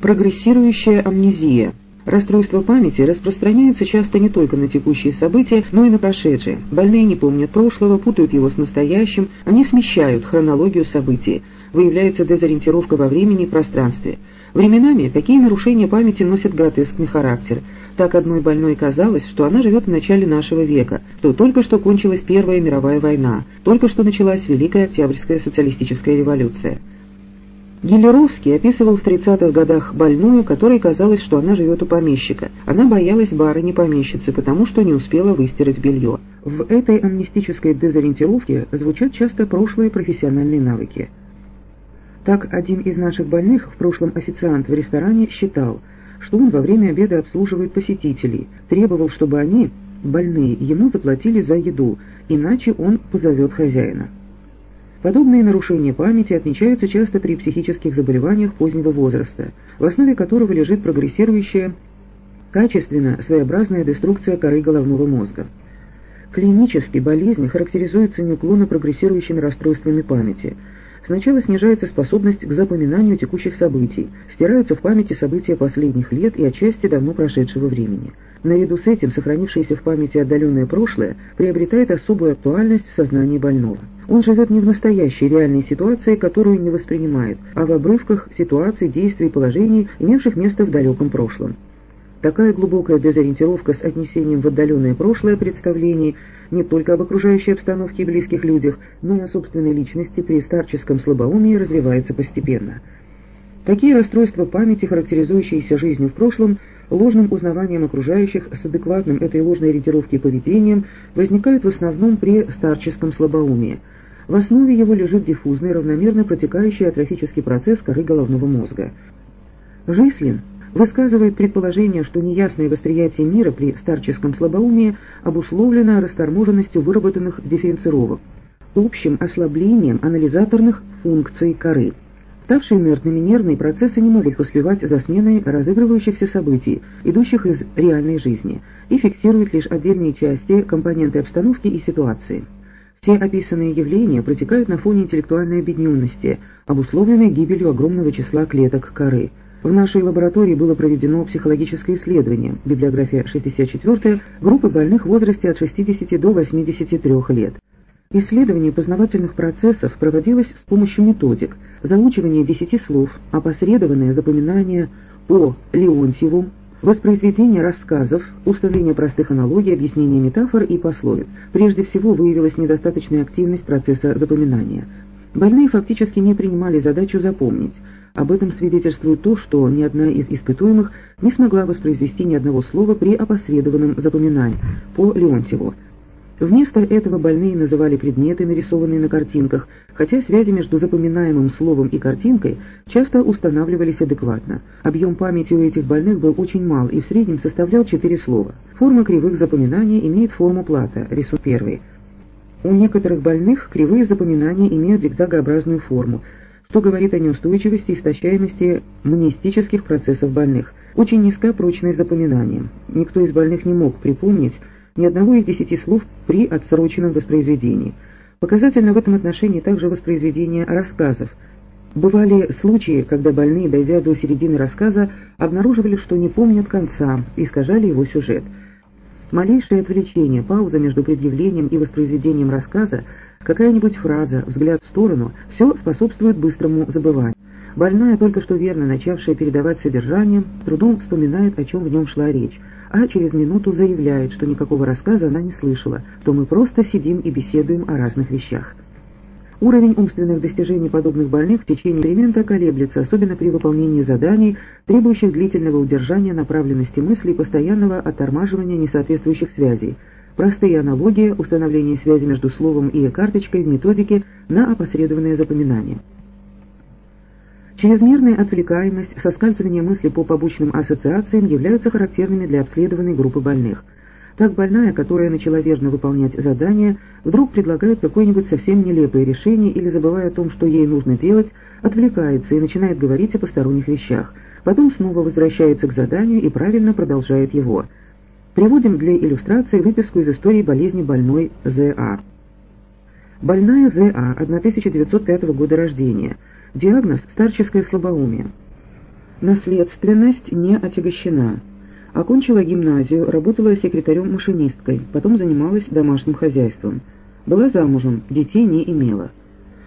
Прогрессирующая амнезия. Расстройство памяти распространяется часто не только на текущие события, но и на прошедшие. Больные не помнят прошлого, путают его с настоящим, они смещают хронологию событий. Выявляется дезориентировка во времени и пространстве. Временами такие нарушения памяти носят гротескный характер. Так одной больной казалось, что она живет в начале нашего века, что только что кончилась Первая мировая война, только что началась Великая Октябрьская социалистическая революция. Гелеровский описывал в 30-х годах больную, которой казалось, что она живет у помещика. Она боялась барыни-помещицы, потому что не успела выстирать белье. В этой амнистической дезориентировке звучат часто прошлые профессиональные навыки. Так, один из наших больных, в прошлом официант в ресторане, считал, что он во время обеда обслуживает посетителей, требовал, чтобы они, больные, ему заплатили за еду, иначе он позовет хозяина. Подобные нарушения памяти отмечаются часто при психических заболеваниях позднего возраста, в основе которого лежит прогрессирующая, качественно своеобразная деструкция коры головного мозга. Клинически болезнь характеризуется неуклонно прогрессирующими расстройствами памяти – Сначала снижается способность к запоминанию текущих событий, стираются в памяти события последних лет и отчасти давно прошедшего времени. Наряду с этим сохранившееся в памяти отдаленное прошлое приобретает особую актуальность в сознании больного. Он живет не в настоящей реальной ситуации, которую не воспринимает, а в обрывках ситуаций, действий положений, имевших место в далеком прошлом. Такая глубокая дезориентировка с отнесением в отдаленное прошлое представлений не только об окружающей обстановке и близких людях, но и о собственной личности при старческом слабоумии развивается постепенно. Такие расстройства памяти, характеризующиеся жизнью в прошлом, ложным узнаванием окружающих с адекватным этой ложной ориентировки поведением, возникают в основном при старческом слабоумии. В основе его лежит диффузный, равномерно протекающий атрофический процесс коры головного мозга. Жислин высказывает предположение, что неясное восприятие мира при старческом слабоумии обусловлено расторможенностью выработанных дифференцировок, общим ослаблением анализаторных функций коры. Ставшие инертными нервные процессы не могут поспевать за сменой разыгрывающихся событий, идущих из реальной жизни, и фиксируют лишь отдельные части, компоненты обстановки и ситуации. Все описанные явления протекают на фоне интеллектуальной объединенности, обусловленной гибелью огромного числа клеток коры – в нашей лаборатории было проведено психологическое исследование, библиография 64 группы больных в возрасте от 60 до 83 лет. Исследование познавательных процессов проводилось с помощью методик заучивания десяти слов, опосредованное запоминание по Леонтьеву, воспроизведение рассказов, установление простых аналогий, объяснение метафор и пословиц. Прежде всего выявилась недостаточная активность процесса запоминания. Больные фактически не принимали задачу запомнить. Об этом свидетельствует то, что ни одна из испытуемых не смогла воспроизвести ни одного слова при опосредованном запоминании по Леонтьеву. Вместо этого больные называли предметы, нарисованные на картинках, хотя связи между запоминаемым словом и картинкой часто устанавливались адекватно. Объем памяти у этих больных был очень мал и в среднем составлял четыре слова. Форма кривых запоминаний имеет форму плата, рисунок первый. У некоторых больных кривые запоминания имеют зигзагообразную форму, что говорит о неустойчивости и истощаемости мнестических процессов больных. Очень низка прочность запоминания. Никто из больных не мог припомнить ни одного из десяти слов при отсроченном воспроизведении. Показательно в этом отношении также воспроизведение рассказов. Бывали случаи, когда больные, дойдя до середины рассказа, обнаруживали, что не помнят конца, искажали его сюжет – Малейшее отвлечение, пауза между предъявлением и воспроизведением рассказа, какая-нибудь фраза, взгляд в сторону – все способствует быстрому забыванию. Больная, только что верно начавшая передавать содержание, с трудом вспоминает, о чем в нем шла речь, а через минуту заявляет, что никакого рассказа она не слышала, то мы просто сидим и беседуем о разных вещах. Уровень умственных достижений подобных больных в течение эксперимента колеблется, особенно при выполнении заданий, требующих длительного удержания направленности мысли и постоянного оттормаживания несоответствующих связей. Простые аналогии, установление связи между словом и карточкой в методике на опосредованное запоминание. Чрезмерная отвлекаемость, соскальзывание мысли по побочным ассоциациям являются характерными для обследованной группы больных – так больная, которая начала верно выполнять задание, вдруг предлагает какое-нибудь совсем нелепое решение или, забывая о том, что ей нужно делать, отвлекается и начинает говорить о посторонних вещах. Потом снова возвращается к заданию и правильно продолжает его. Приводим для иллюстрации выписку из истории болезни больной З.А. Больная З.А. 1905 года рождения. Диагноз – старческое слабоумие. Наследственность не отягощена. Окончила гимназию, работала секретарем-машинисткой, потом занималась домашним хозяйством. Была замужем, детей не имела.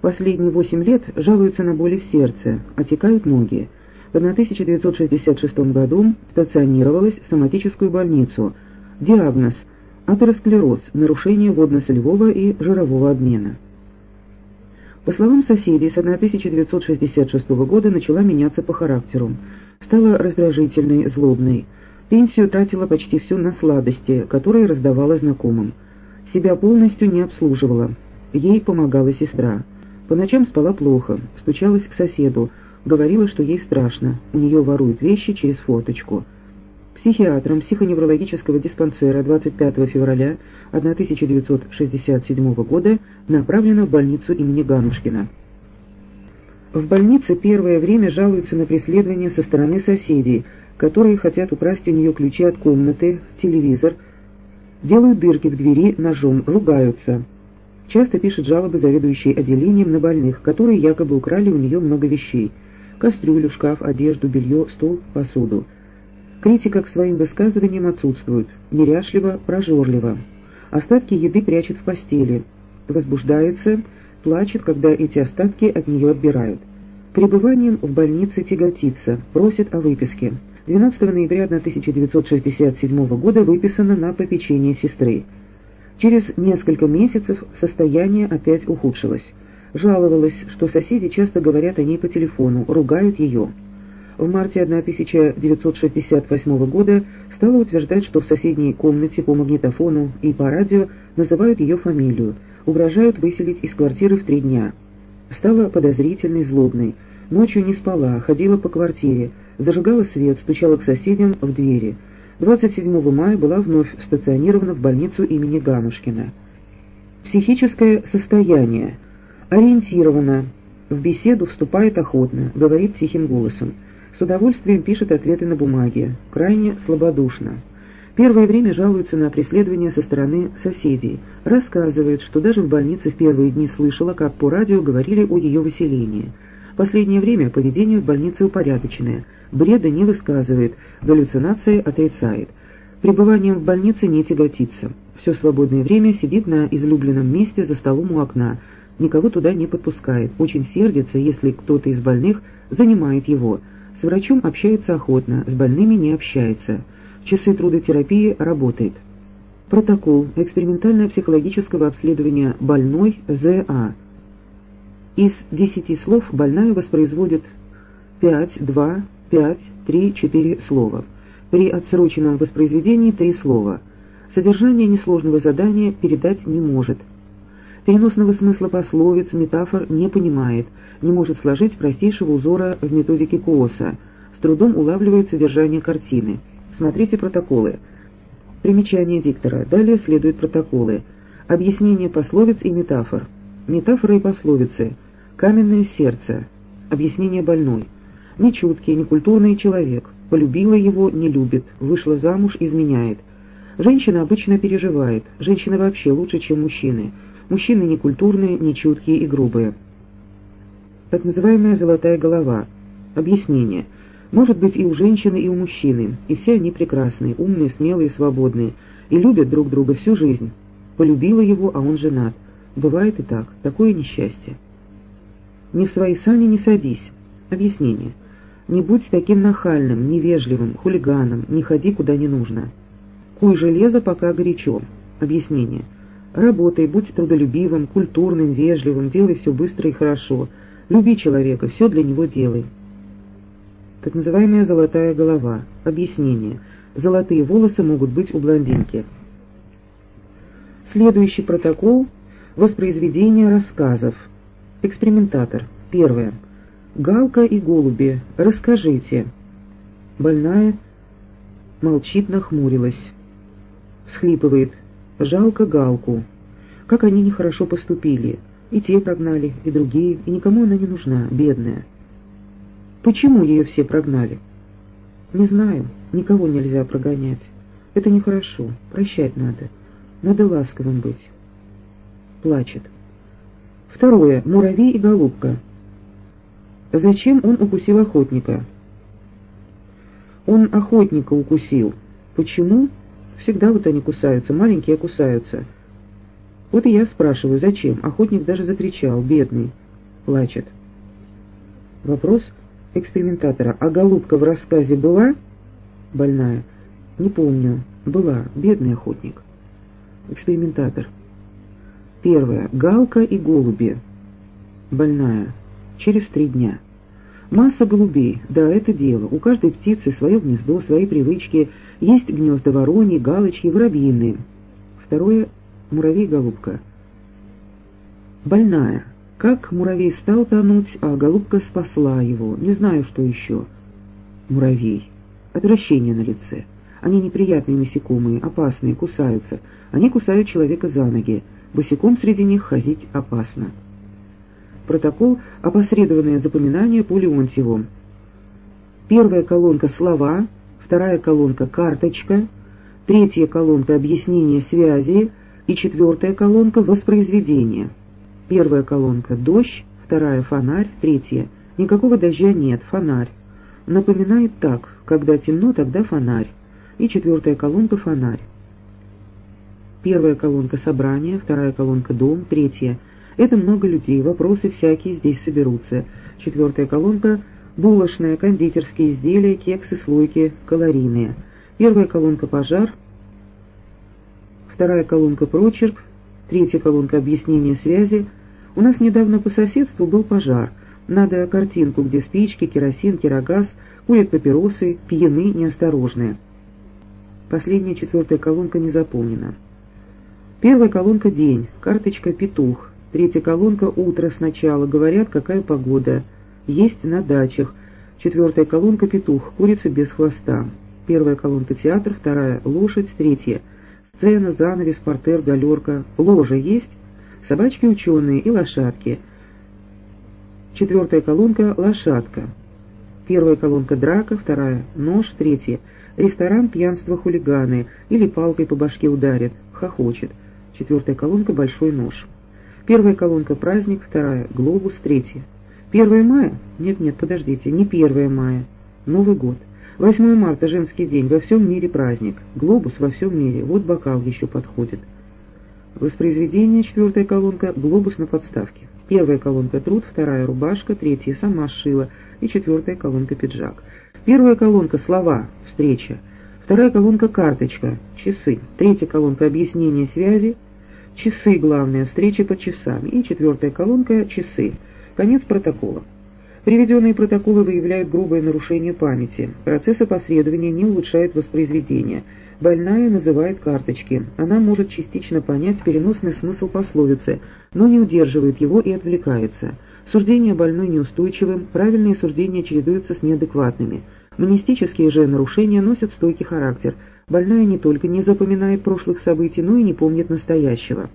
Последние восемь лет жалуются на боли в сердце, отекают ноги. В 1966 году стационировалась в соматическую больницу. Диагноз – атеросклероз, нарушение водно-солевого и жирового обмена. По словам соседей, с 1966 года начала меняться по характеру. Стала раздражительной, злобной. Пенсию тратила почти всю на сладости, которые раздавала знакомым. Себя полностью не обслуживала. Ей помогала сестра. По ночам спала плохо, стучалась к соседу, говорила, что ей страшно, у нее воруют вещи через форточку. Психиатром психоневрологического диспансера 25 февраля 1967 года направлена в больницу имени Ганушкина. В больнице первое время жалуются на преследование со стороны соседей, которые хотят украсть у нее ключи от комнаты, телевизор, делают дырки в двери ножом, ругаются. Часто пишет жалобы заведующей отделением на больных, которые якобы украли у нее много вещей – кастрюлю, шкаф, одежду, белье, стол, посуду – Критика к своим высказываниям отсутствует, неряшливо, прожорливо. Остатки еды прячет в постели, возбуждается, плачет, когда эти остатки от нее отбирают. Пребыванием в больнице тяготится, просит о выписке. 12 ноября 1967 года выписана на попечение сестры. Через несколько месяцев состояние опять ухудшилось. Жаловалась, что соседи часто говорят о ней по телефону, ругают ее в марте 1968 года стала утверждать, что в соседней комнате по магнитофону и по радио называют ее фамилию, угрожают выселить из квартиры в три дня. Стала подозрительной, злобной. Ночью не спала, ходила по квартире, зажигала свет, стучала к соседям в двери. 27 мая была вновь стационирована в больницу имени Ганушкина. Психическое состояние. Ориентирована. В беседу вступает охотно, говорит тихим голосом. С удовольствием пишет ответы на бумаге, крайне слабодушно. Первое время жалуется на преследование со стороны соседей. Рассказывает, что даже в больнице в первые дни слышала, как по радио говорили о ее выселении. Последнее время поведение в больнице упорядоченное, бреда не высказывает, галлюцинации отрицает. Пребыванием в больнице не тяготится. Все свободное время сидит на излюбленном месте за столом у окна, никого туда не подпускает, очень сердится, если кто-то из больных занимает его – с врачом общается охотно, с больными не общается. Часы трудотерапии работает. Протокол экспериментально-психологического обследования больной ЗА. Из 10 слов больная воспроизводит 5, 2, 5, 3, 4 слова. При отсроченном воспроизведении 3 слова. Содержание несложного задания передать не может. Переносного смысла пословиц, метафор не понимает, не может сложить простейшего узора в методике Кооса, с трудом улавливает содержание картины. Смотрите протоколы. Примечание диктора. Далее следуют протоколы. Объяснение пословиц и метафор. Метафоры и пословицы. Каменное сердце. Объяснение больной. Нечуткий, некультурный человек. Полюбила его, не любит. Вышла замуж, изменяет. Женщина обычно переживает. Женщины вообще лучше, чем мужчины. Мужчины некультурные, нечуткие и грубые. Так называемая «золотая голова». Объяснение. Может быть и у женщины, и у мужчины, и все они прекрасные, умные, смелые, свободные, и любят друг друга всю жизнь. Полюбила его, а он женат. Бывает и так, такое несчастье. Не в свои сани не садись. Объяснение. Не будь таким нахальным, невежливым, хулиганом, не ходи куда не нужно. Куй железо, пока горячо. Объяснение. Работай, будь трудолюбивым, культурным, вежливым, делай все быстро и хорошо. Люби человека, все для него делай. Так называемая золотая голова. Объяснение. Золотые волосы могут быть у блондинки. Следующий протокол – воспроизведение рассказов. Экспериментатор. Первое. Галка и голуби. Расскажите. Больная молчит, нахмурилась. Всхлипывает. Жалко Галку. Как они нехорошо поступили. И те прогнали, и другие, и никому она не нужна, бедная. Почему ее все прогнали? Не знаю, никого нельзя прогонять. Это нехорошо, прощать надо. Надо ласковым быть. Плачет. Второе. Муравей и голубка. Зачем он укусил охотника? Он охотника укусил. Почему? Всегда вот они кусаются, маленькие кусаются. Вот и я спрашиваю, зачем? Охотник даже закричал, бедный. Плачет. Вопрос экспериментатора. А голубка в рассказе была? Больная. Не помню. Была. Бедный охотник. Экспериментатор. Первое. Галка и голуби. Больная. Через три дня. Масса голубей. Да, это дело. У каждой птицы свое гнездо, свои привычки. Есть гнезда вороньи, галочки, воробьиные. Второе. Муравей-голубка. Больная. Как муравей стал тонуть, а голубка спасла его. Не знаю, что еще. Муравей. Отвращение на лице. Они неприятные насекомые, опасные, кусаются. Они кусают человека за ноги. Босиком среди них ходить опасно. Протокол «Опосредованное запоминание» по Леонтьеву. Первая колонка «Слова», вторая колонка «Карточка», третья колонка «Объяснение связи» и четвертая колонка «Воспроизведение». Первая колонка «Дождь», вторая «Фонарь», третья «Никакого дождя нет, фонарь». Напоминает так, когда темно, тогда фонарь. И четвертая колонка «Фонарь». Первая колонка «Собрание», вторая колонка «Дом», третья «Это много людей, вопросы всякие здесь соберутся». Четвертая колонка «Булочная», «Кондитерские изделия», «Кексы», «Слойки», «Калорийные». Первая колонка «Пожар», вторая колонка «Прочерк», третья колонка «Объяснение связи», у нас недавно по соседству был пожар. Надо картинку, где спички, керосин, керогаз, курят папиросы, пьяны, неосторожные. Последняя четвертая колонка не заполнена. Первая колонка «День», карточка «Петух». Третья колонка «Утро сначала», говорят, какая погода. Есть на дачах. Четвертая колонка «Петух», курица без хвоста. Первая колонка «Театр», вторая «Лошадь», третья «Сцена», «Занавес», «Портер», «Галерка». Ложа есть? собачки ученые и лошадки. Четвертая колонка – лошадка. Первая колонка – драка, вторая – нож, третья – ресторан, пьянство, хулиганы или палкой по башке ударит, хохочет. Четвертая колонка – большой нож. Первая колонка – праздник, вторая – глобус, третья. Первое мая? Нет-нет, подождите, не первое мая. Новый год. 8 марта – женский день, во всем мире праздник. Глобус во всем мире, вот бокал еще подходит. Воспроизведение, четвертая колонка, глобус на подставке. Первая колонка труд, вторая рубашка, третья сама шила и четвертая колонка пиджак. Первая колонка слова, встреча. Вторая колонка карточка, часы. Третья колонка объяснение связи, часы главная, встреча по часам. И четвертая колонка часы. Конец протокола. Приведенные протоколы выявляют грубое нарушение памяти. Процесс опосредования не улучшает воспроизведение. Больная называет карточки. Она может частично понять переносный смысл пословицы, но не удерживает его и отвлекается. Суждения больной неустойчивым, правильные суждения чередуются с неадекватными. Монистические же нарушения носят стойкий характер. Больная не только не запоминает прошлых событий, но и не помнит настоящего.